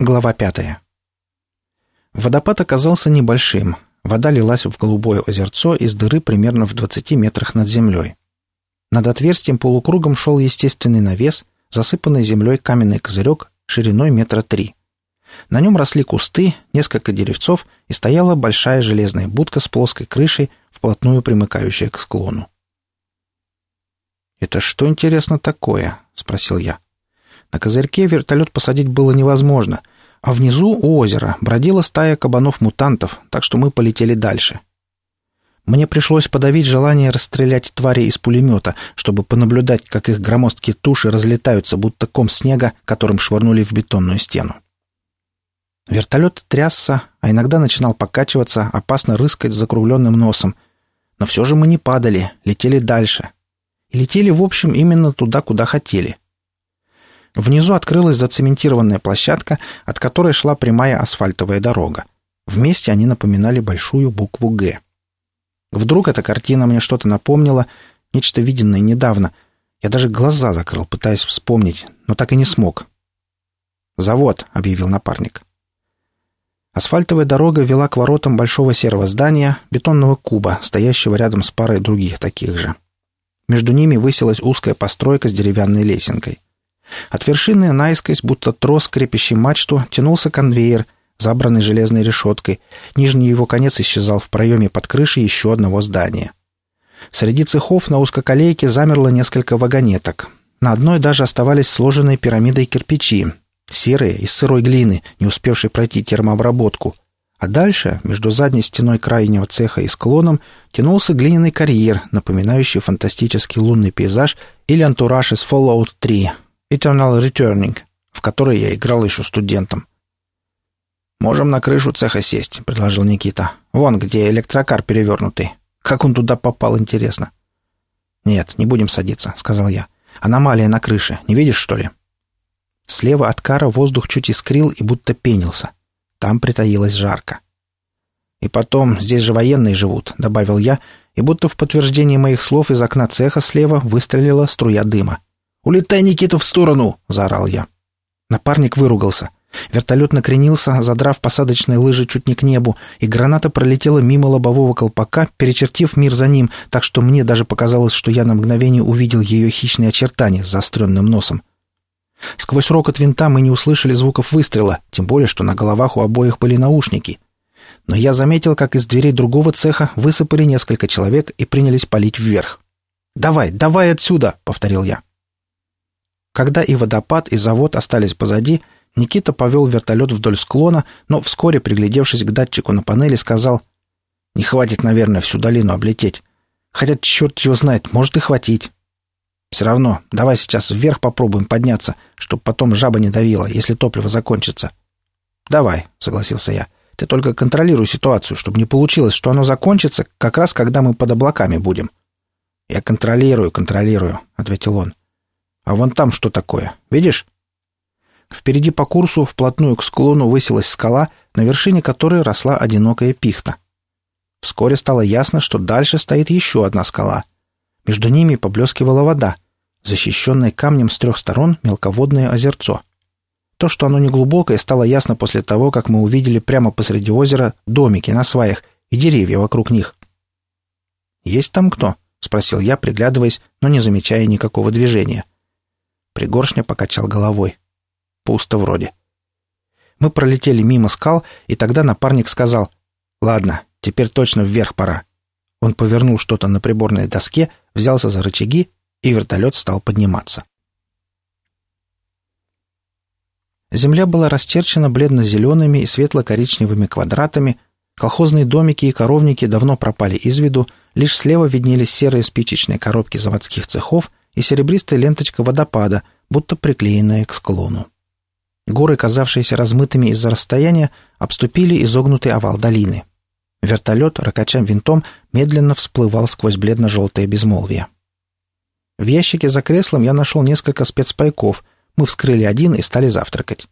Глава пятая. Водопад оказался небольшим. Вода лилась в голубое озерцо из дыры примерно в 20 метрах над землей. Над отверстием полукругом шел естественный навес, засыпанный землей каменный козырек шириной метра три. На нем росли кусты, несколько деревцов и стояла большая железная будка с плоской крышей, вплотную примыкающая к склону. «Это что, интересно, такое?» — спросил я. На козырьке вертолет посадить было невозможно, а внизу у озера бродила стая кабанов-мутантов, так что мы полетели дальше. Мне пришлось подавить желание расстрелять твари из пулемета, чтобы понаблюдать, как их громоздкие туши разлетаются, будто ком снега, которым швырнули в бетонную стену. Вертолет трясся, а иногда начинал покачиваться, опасно рыскать закругленным носом. Но все же мы не падали, летели дальше. И летели, в общем, именно туда, куда хотели. Внизу открылась зацементированная площадка, от которой шла прямая асфальтовая дорога. Вместе они напоминали большую букву «Г». Вдруг эта картина мне что-то напомнила, нечто виденное недавно. Я даже глаза закрыл, пытаясь вспомнить, но так и не смог. «Завод», — объявил напарник. Асфальтовая дорога вела к воротам большого серого здания, бетонного куба, стоящего рядом с парой других таких же. Между ними высилась узкая постройка с деревянной лесенкой. От вершины наискось, будто трос, крепящий мачту, тянулся конвейер, забранный железной решеткой. Нижний его конец исчезал в проеме под крышей еще одного здания. Среди цехов на узкоколейке замерло несколько вагонеток. На одной даже оставались сложенные пирамидой кирпичи, серые, из сырой глины, не успевшей пройти термообработку. А дальше, между задней стеной крайнего цеха и склоном, тянулся глиняный карьер, напоминающий фантастический лунный пейзаж или антураж из Fallout 3, Eternal Returning, в которой я играл еще студентом. «Можем на крышу цеха сесть», — предложил Никита. «Вон, где электрокар перевернутый. Как он туда попал, интересно». «Нет, не будем садиться», — сказал я. «Аномалия на крыше. Не видишь, что ли?» Слева от кара воздух чуть искрил и будто пенился. Там притаилась жарко. «И потом, здесь же военные живут», — добавил я, и будто в подтверждение моих слов из окна цеха слева выстрелила струя дыма. «Улетай, Никита, в сторону!» — заорал я. Напарник выругался. Вертолет накренился, задрав посадочные лыжи чуть не к небу, и граната пролетела мимо лобового колпака, перечертив мир за ним, так что мне даже показалось, что я на мгновение увидел ее хищные очертания с заостренным носом. Сквозь рокот винта мы не услышали звуков выстрела, тем более, что на головах у обоих были наушники. Но я заметил, как из дверей другого цеха высыпали несколько человек и принялись палить вверх. «Давай, давай отсюда!» — повторил я. Когда и водопад, и завод остались позади, Никита повел вертолет вдоль склона, но вскоре, приглядевшись к датчику на панели, сказал, «Не хватит, наверное, всю долину облететь. Хотя, черт его знает, может и хватить. Все равно, давай сейчас вверх попробуем подняться, чтобы потом жаба не давила, если топливо закончится». «Давай», — согласился я. «Ты только контролируй ситуацию, чтобы не получилось, что оно закончится как раз, когда мы под облаками будем». «Я контролирую, контролирую», — ответил он. А вон там что такое? Видишь? Впереди по курсу, вплотную к склону, высилась скала, на вершине которой росла одинокая пихта. Вскоре стало ясно, что дальше стоит еще одна скала. Между ними поблескивала вода, защищенное камнем с трех сторон мелководное озерцо. То, что оно неглубокое, стало ясно после того, как мы увидели прямо посреди озера домики на сваях и деревья вокруг них. «Есть там кто?» — спросил я, приглядываясь, но не замечая никакого движения. — Пригоршня покачал головой. Пусто вроде. Мы пролетели мимо скал, и тогда напарник сказал, «Ладно, теперь точно вверх пора». Он повернул что-то на приборной доске, взялся за рычаги, и вертолет стал подниматься. Земля была расчерчена бледно-зелеными и светло-коричневыми квадратами, колхозные домики и коровники давно пропали из виду, лишь слева виднелись серые спичечные коробки заводских цехов — и серебристая ленточка водопада, будто приклеенная к склону. Горы, казавшиеся размытыми из-за расстояния, обступили изогнутый овал долины. Вертолет, ракача винтом, медленно всплывал сквозь бледно-желтое безмолвие. В ящике за креслом я нашел несколько спецпайков. Мы вскрыли один и стали завтракать.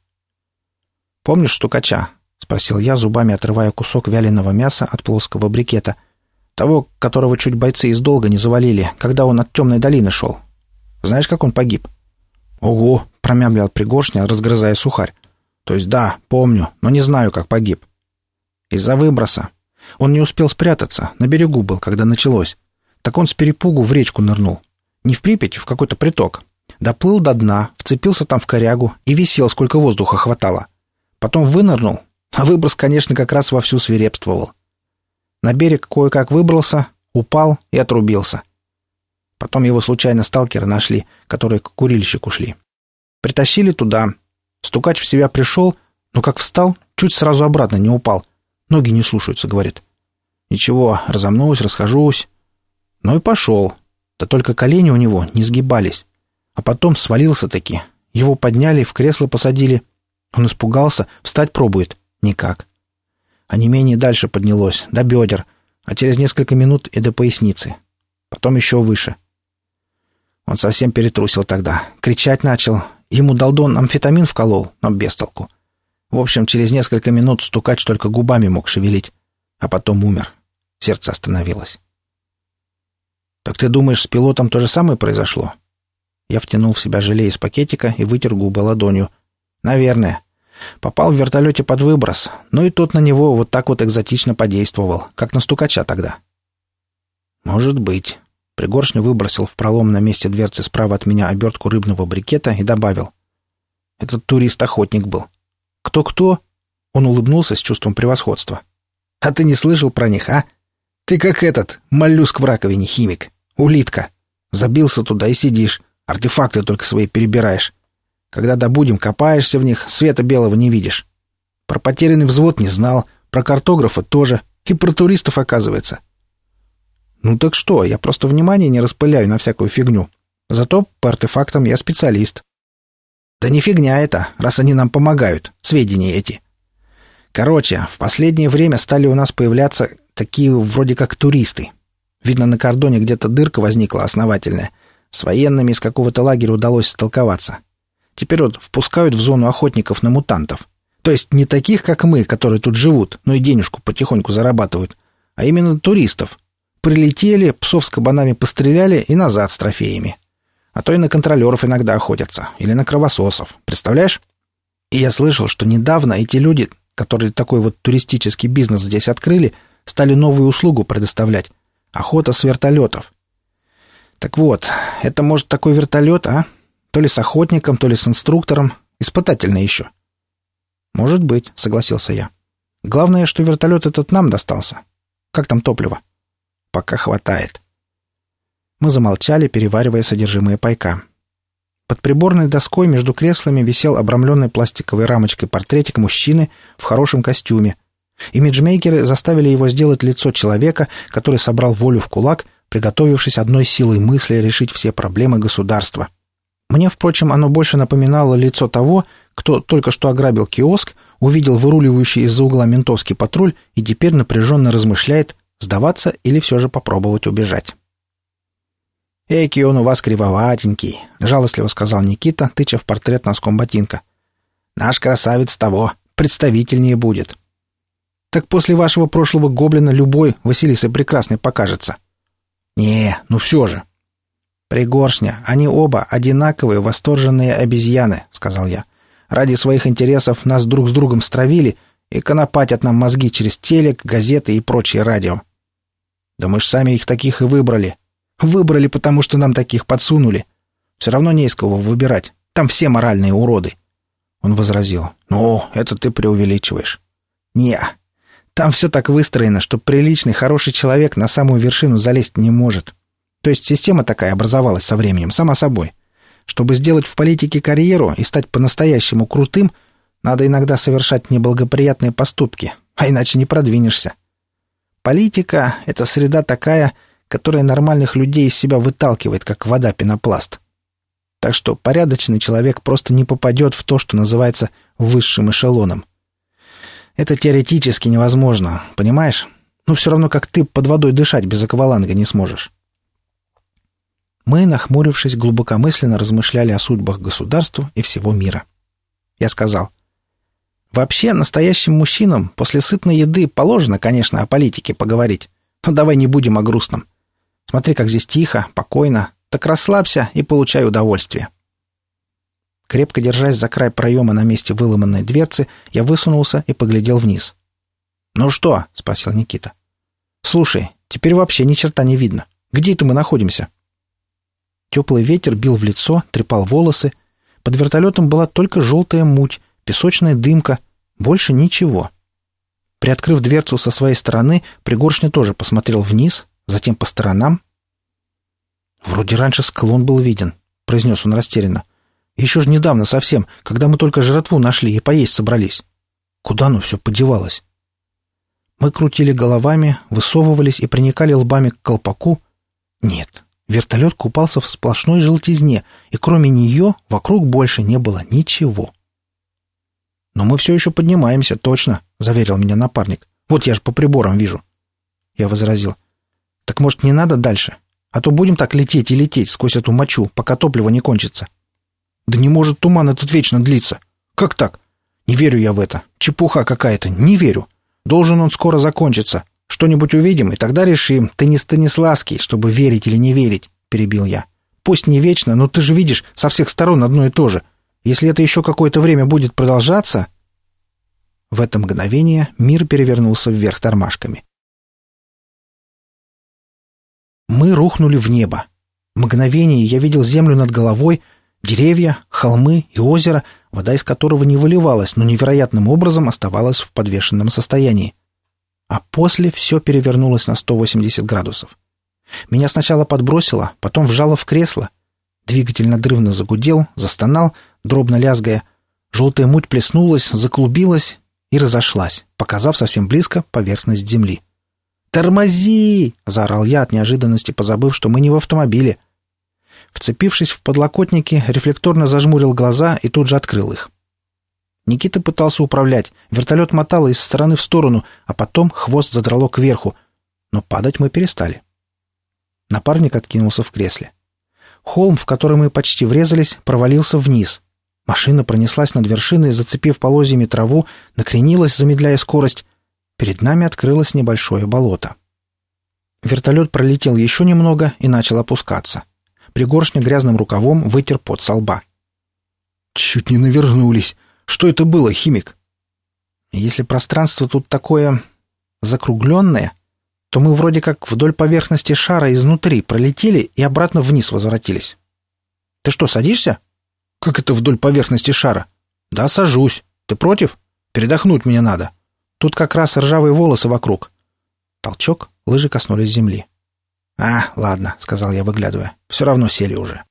«Помнишь стукача?» — спросил я, зубами отрывая кусок вяленого мяса от плоского брикета. «Того, которого чуть бойцы из долга не завалили, когда он от темной долины шел. Знаешь, как он погиб?» «Ого!» — промямлил Пригоршня, разгрызая сухарь. То есть да, помню, но не знаю, как погиб. Из-за выброса. Он не успел спрятаться, на берегу был, когда началось. Так он с перепугу в речку нырнул. Не в Припять, в какой-то приток. Доплыл до дна, вцепился там в корягу и висел, сколько воздуха хватало. Потом вынырнул, а выброс, конечно, как раз вовсю свирепствовал. На берег кое-как выбрался, упал и отрубился. Потом его случайно сталкеры нашли, которые к курильщику шли. Притащили туда. Стукач в себя пришел, но как встал, чуть сразу обратно не упал. Ноги не слушаются, говорит. Ничего, разомнусь, расхожусь. Ну и пошел. Да только колени у него не сгибались. А потом свалился таки. Его подняли, в кресло посадили. Он испугался, встать пробует. Никак. А не менее дальше поднялось, до бедер, а через несколько минут и до поясницы. Потом еще выше. Он совсем перетрусил тогда. Кричать начал. Ему долдон амфетамин вколол, но без толку. В общем, через несколько минут стукач только губами мог шевелить. А потом умер. Сердце остановилось. «Так ты думаешь, с пилотом то же самое произошло?» Я втянул в себя желе из пакетика и вытер губы ладонью. «Наверное. Попал в вертолете под выброс, но и тот на него вот так вот экзотично подействовал, как на стукача тогда». «Может быть». Пригоршню выбросил в пролом на месте дверцы справа от меня обертку рыбного брикета и добавил. «Этот турист-охотник был». «Кто-кто?» Он улыбнулся с чувством превосходства. «А ты не слышал про них, а? Ты как этот, моллюск в раковине, химик. Улитка. Забился туда и сидишь. Артефакты только свои перебираешь. Когда добудем, копаешься в них, света белого не видишь. Про потерянный взвод не знал, про картографа тоже, и про туристов, оказывается. Ну так что, я просто внимание не распыляю на всякую фигню. Зато по артефактам я специалист. Да не фигня это, раз они нам помогают, сведения эти. Короче, в последнее время стали у нас появляться такие вроде как туристы. Видно, на кордоне где-то дырка возникла основательная. С военными из какого-то лагеря удалось столковаться. Теперь вот впускают в зону охотников на мутантов. То есть не таких, как мы, которые тут живут, но и денежку потихоньку зарабатывают, а именно туристов. Прилетели, псов с кабанами постреляли и назад с трофеями. А то и на контролеров иногда охотятся. Или на кровососов. Представляешь? И я слышал, что недавно эти люди, которые такой вот туристический бизнес здесь открыли, стали новую услугу предоставлять. Охота с вертолетов. Так вот, это может такой вертолет, а? То ли с охотником, то ли с инструктором. Испытательный еще. Может быть, согласился я. Главное, что вертолет этот нам достался. Как там топливо? Пока хватает. Мы замолчали, переваривая содержимое пайка. Под приборной доской между креслами висел обрамленный пластиковой рамочкой портретик мужчины в хорошем костюме. Имиджмейкеры заставили его сделать лицо человека, который собрал волю в кулак, приготовившись одной силой мысли решить все проблемы государства. Мне, впрочем, оно больше напоминало лицо того, кто только что ограбил киоск, увидел выруливающий из-за угла ментовский патруль и теперь напряженно размышляет, сдаваться или все же попробовать убежать. «Эки он у вас кривоватенький», — жалостливо сказал Никита, тыча в портрет носком ботинка. «Наш красавец того, представительнее будет». «Так после вашего прошлого гоблина любой Василиса Прекрасной покажется». «Не, ну все же», «Пригоршня, они оба одинаковые восторженные обезьяны», — сказал я. «Ради своих интересов нас друг с другом стравили и конопатят нам мозги через телек, газеты и прочее радио». «Да мы ж сами их таких и выбрали. Выбрали, потому что нам таких подсунули. Все равно не из кого выбирать. Там все моральные уроды». Он возразил. «Ну, это ты преувеличиваешь». «Не, там все так выстроено, что приличный, хороший человек на самую вершину залезть не может». То есть система такая образовалась со временем, сама собой. Чтобы сделать в политике карьеру и стать по-настоящему крутым, надо иногда совершать неблагоприятные поступки, а иначе не продвинешься. Политика — это среда такая, которая нормальных людей из себя выталкивает, как вода пенопласт. Так что порядочный человек просто не попадет в то, что называется высшим эшелоном. Это теоретически невозможно, понимаешь? Ну, все равно, как ты под водой дышать без акваланга не сможешь. Мы, нахмурившись, глубокомысленно размышляли о судьбах государства и всего мира. Я сказал, «Вообще, настоящим мужчинам после сытной еды положено, конечно, о политике поговорить. Но давай не будем о грустном. Смотри, как здесь тихо, покойно. Так расслабься и получай удовольствие». Крепко держась за край проема на месте выломанной дверцы, я высунулся и поглядел вниз. «Ну что?» — спросил Никита. «Слушай, теперь вообще ни черта не видно. Где это мы находимся?» Теплый ветер бил в лицо, трепал волосы. Под вертолетом была только желтая муть, песочная дымка, больше ничего. Приоткрыв дверцу со своей стороны, Пригоршня тоже посмотрел вниз, затем по сторонам. «Вроде раньше склон был виден», — произнес он растерянно. «Еще ж недавно совсем, когда мы только жратву нашли и поесть собрались. Куда оно все подевалось?» Мы крутили головами, высовывались и приникали лбами к колпаку. Нет, вертолет купался в сплошной желтизне, и кроме нее вокруг больше не было ничего. «Но мы все еще поднимаемся, точно», — заверил меня напарник. «Вот я же по приборам вижу». Я возразил. «Так, может, не надо дальше? А то будем так лететь и лететь сквозь эту мочу, пока топливо не кончится». «Да не может туман этот вечно длиться. Как так? Не верю я в это. Чепуха какая-то. Не верю. Должен он скоро закончиться. Что-нибудь увидим, и тогда решим. Ты не Станиславский, чтобы верить или не верить», — перебил я. «Пусть не вечно, но ты же видишь, со всех сторон одно и то же. Если это еще какое-то время будет продолжаться...» В это мгновение мир перевернулся вверх тормашками. Мы рухнули в небо. Мгновение я видел землю над головой, деревья, холмы и озеро, вода из которого не выливалась, но невероятным образом оставалась в подвешенном состоянии. А после все перевернулось на 180 градусов. Меня сначала подбросило, потом вжало в кресло. Двигатель надрывно загудел, застонал, дробно лязгая. Желтая муть плеснулась, заклубилась и разошлась, показав совсем близко поверхность земли. «Тормози!» — заорал я от неожиданности, позабыв, что мы не в автомобиле. Вцепившись в подлокотники, рефлекторно зажмурил глаза и тут же открыл их. Никита пытался управлять, вертолет мотало из стороны в сторону, а потом хвост задрало кверху, но падать мы перестали. Напарник откинулся в кресле. Холм, в который мы почти врезались, провалился вниз. Машина пронеслась над вершиной, зацепив полозьями траву, накренилась, замедляя скорость. Перед нами открылось небольшое болото. Вертолет пролетел еще немного и начал опускаться. Пригоршня грязным рукавом вытер пот со лба. «Чуть не навернулись. Что это было, химик?» «Если пространство тут такое закругленное, то мы вроде как вдоль поверхности шара изнутри пролетели и обратно вниз возвратились. Ты что, садишься?» «Как это вдоль поверхности шара?» «Да, сажусь. Ты против? Передохнуть мне надо. Тут как раз ржавые волосы вокруг». Толчок, лыжи коснулись земли. «А, ладно», — сказал я, выглядывая. «Все равно сели уже».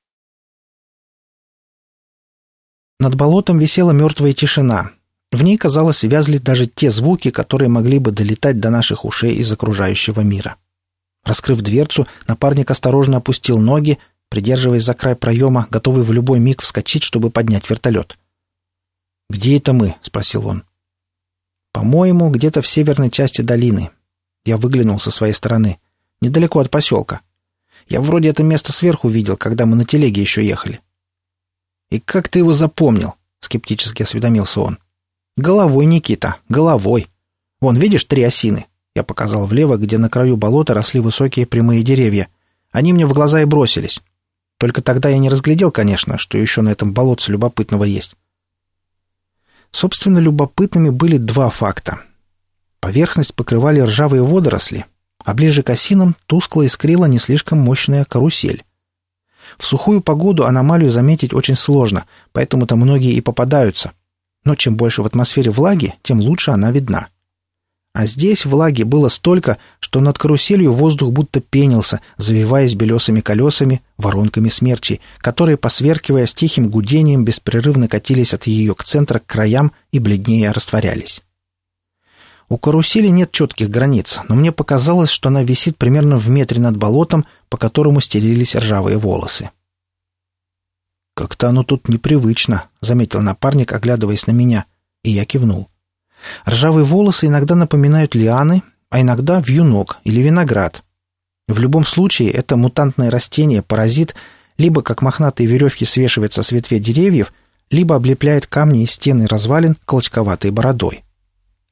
Над болотом висела мертвая тишина. В ней, казалось, вязли даже те звуки, которые могли бы долетать до наших ушей из окружающего мира. Раскрыв дверцу, напарник осторожно опустил ноги, придерживаясь за край проема, готовый в любой миг вскочить, чтобы поднять вертолет. «Где это мы?» — спросил он. «По-моему, где-то в северной части долины». Я выглянул со своей стороны. Недалеко от поселка. Я вроде это место сверху видел, когда мы на телеге еще ехали». «И как ты его запомнил?» — скептически осведомился он. «Головой, Никита, головой. Вон, видишь, три осины?» Я показал влево, где на краю болота росли высокие прямые деревья. Они мне в глаза и бросились. Только тогда я не разглядел, конечно, что еще на этом болотце любопытного есть. Собственно, любопытными были два факта. Поверхность покрывали ржавые водоросли, а ближе к осинам тускло искрила не слишком мощная карусель. В сухую погоду аномалию заметить очень сложно, поэтому-то многие и попадаются. Но чем больше в атмосфере влаги, тем лучше она видна. А здесь влаги было столько, что над каруселью воздух будто пенился, завиваясь белесыми колесами, воронками смерчи, которые, посверкивая с тихим гудением, беспрерывно катились от ее к центру к краям и бледнее растворялись. У карусели нет четких границ, но мне показалось, что она висит примерно в метре над болотом, по которому стелились ржавые волосы. «Как-то оно тут непривычно», — заметил напарник, оглядываясь на меня, и я кивнул. Ржавые волосы иногда напоминают лианы, а иногда вьюнок или виноград. В любом случае, это мутантное растение, паразит, либо как мохнатые веревки свешивается с ветвей деревьев, либо облепляет камни и стены развалин колочковатой бородой.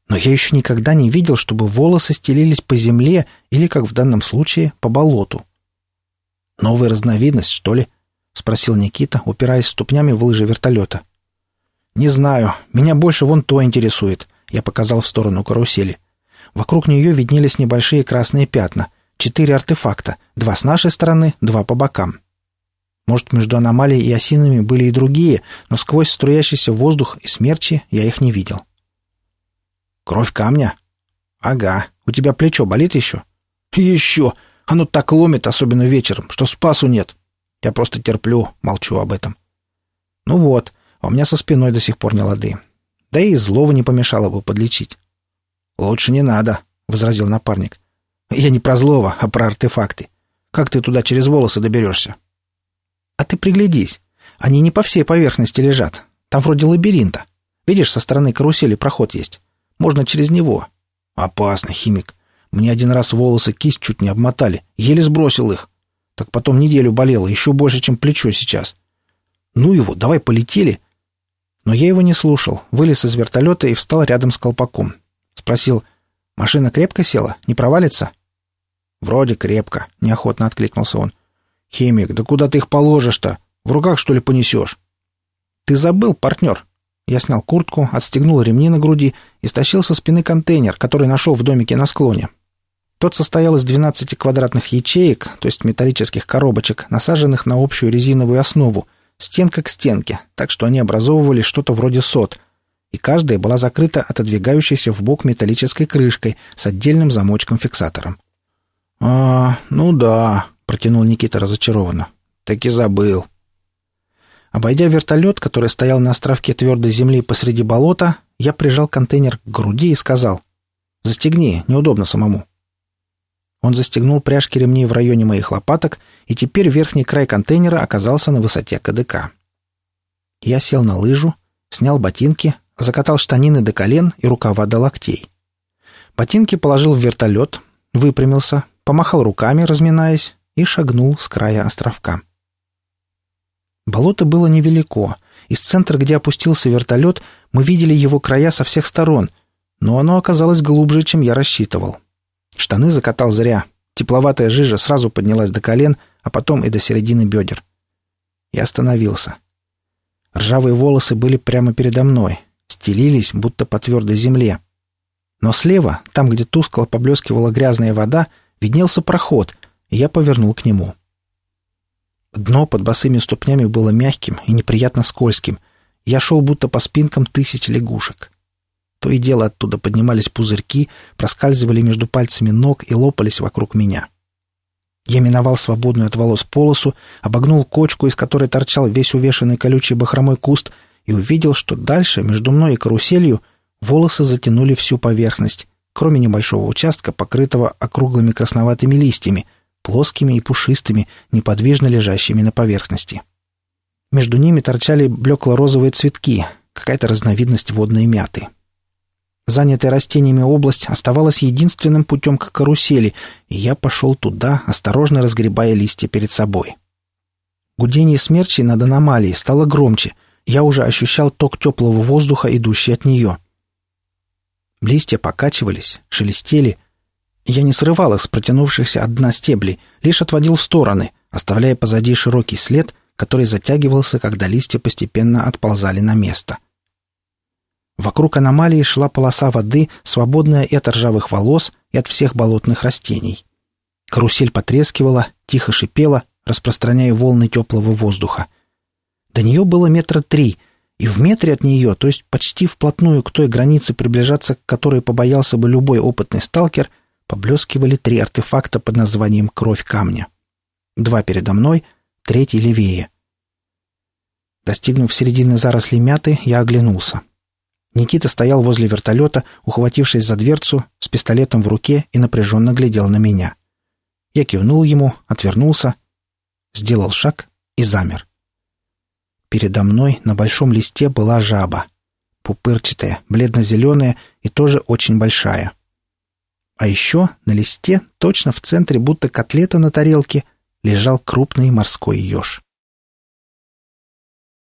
Но я еще никогда не видел, чтобы волосы стелились по земле или, как в данном случае, по болоту. Новая разновидность, что ли? — спросил Никита, упираясь ступнями в лыжи вертолета. «Не знаю. Меня больше вон то интересует», — я показал в сторону карусели. Вокруг нее виднелись небольшие красные пятна. Четыре артефакта. Два с нашей стороны, два по бокам. Может, между аномалией и осинами были и другие, но сквозь струящийся воздух и смерчи я их не видел. «Кровь камня?» «Ага. У тебя плечо болит еще?» «Еще! Оно так ломит, особенно вечером, что спасу нет. Я просто терплю, молчу об этом». «Ну вот, а у меня со спиной до сих пор не лады. Да и злого не помешало бы подлечить». «Лучше не надо», — возразил напарник. «Я не про злого, а про артефакты. Как ты туда через волосы доберешься?» «А ты приглядись. Они не по всей поверхности лежат. Там вроде лабиринта. Видишь, со стороны карусели проход есть. Можно через него». «Опасно, химик. Мне один раз волосы кисть чуть не обмотали. Еле сбросил их. Так потом неделю болело, еще больше, чем плечо сейчас. Ну его, давай полетели. Но я его не слушал, вылез из вертолета и встал рядом с колпаком. Спросил, машина крепко села, не провалится? Вроде крепко, неохотно откликнулся он. Химик, да куда ты их положишь-то? В руках, что ли, понесешь? Ты забыл, партнер. Я снял куртку, отстегнул ремни на груди и стащил со спины контейнер, который нашел в домике на склоне. Тот состоял из 12 квадратных ячеек, то есть металлических коробочек, насаженных на общую резиновую основу, стенка к стенке, так что они образовывали что-то вроде сот, и каждая была закрыта отодвигающейся в бок металлической крышкой с отдельным замочком-фиксатором. «А, ну да», — протянул Никита разочарованно. «Так и забыл». Обойдя вертолет, который стоял на островке твердой земли посреди болота, я прижал контейнер к груди и сказал «Застегни, неудобно самому». Он застегнул пряжки ремней в районе моих лопаток, и теперь верхний край контейнера оказался на высоте КДК. Я сел на лыжу, снял ботинки, закатал штанины до колен и рукава до локтей. Ботинки положил в вертолет, выпрямился, помахал руками, разминаясь, и шагнул с края островка. Болото было невелико. Из центра, где опустился вертолет, мы видели его края со всех сторон, но оно оказалось глубже, чем я рассчитывал. Штаны закатал зря. Тепловатая жижа сразу поднялась до колен, а потом и до середины бедер. Я остановился. Ржавые волосы были прямо передо мной, стелились, будто по твердой земле. Но слева, там, где тускло поблескивала грязная вода, виднелся проход, и я повернул к нему. Дно под босыми ступнями было мягким и неприятно скользким. Я шел будто по спинкам тысяч лягушек. То и дело оттуда поднимались пузырьки, проскальзывали между пальцами ног и лопались вокруг меня. Я миновал свободную от волос полосу, обогнул кочку, из которой торчал весь увешанный колючей бахромой куст, и увидел, что дальше, между мной и каруселью, волосы затянули всю поверхность, кроме небольшого участка, покрытого округлыми красноватыми листьями, плоскими и пушистыми, неподвижно лежащими на поверхности. Между ними торчали блекло-розовые цветки, какая-то разновидность водной мяты. Занятая растениями область оставалась единственным путем к карусели, и я пошел туда, осторожно разгребая листья перед собой. Гудение смерчей над аномалией стало громче. Я уже ощущал ток теплого воздуха, идущий от нее. Листья покачивались, шелестели. Я не срывал их с протянувшихся от дна стеблей, лишь отводил в стороны, оставляя позади широкий след, который затягивался, когда листья постепенно отползали на место — Вокруг аномалии шла полоса воды, свободная и от ржавых волос, и от всех болотных растений. Карусель потрескивала, тихо шипела, распространяя волны теплого воздуха. До нее было метра три, и в метре от нее, то есть почти вплотную к той границе, приближаться к которой побоялся бы любой опытный сталкер, поблескивали три артефакта под названием «Кровь камня». Два передо мной, третий левее. Достигнув середины заросли мяты, я оглянулся. Никита стоял возле вертолета, ухватившись за дверцу, с пистолетом в руке и напряженно глядел на меня. Я кивнул ему, отвернулся, сделал шаг и замер. Передо мной на большом листе была жаба. Пупырчатая, бледно-зеленая и тоже очень большая. А еще на листе, точно в центре, будто котлета на тарелке, лежал крупный морской еж.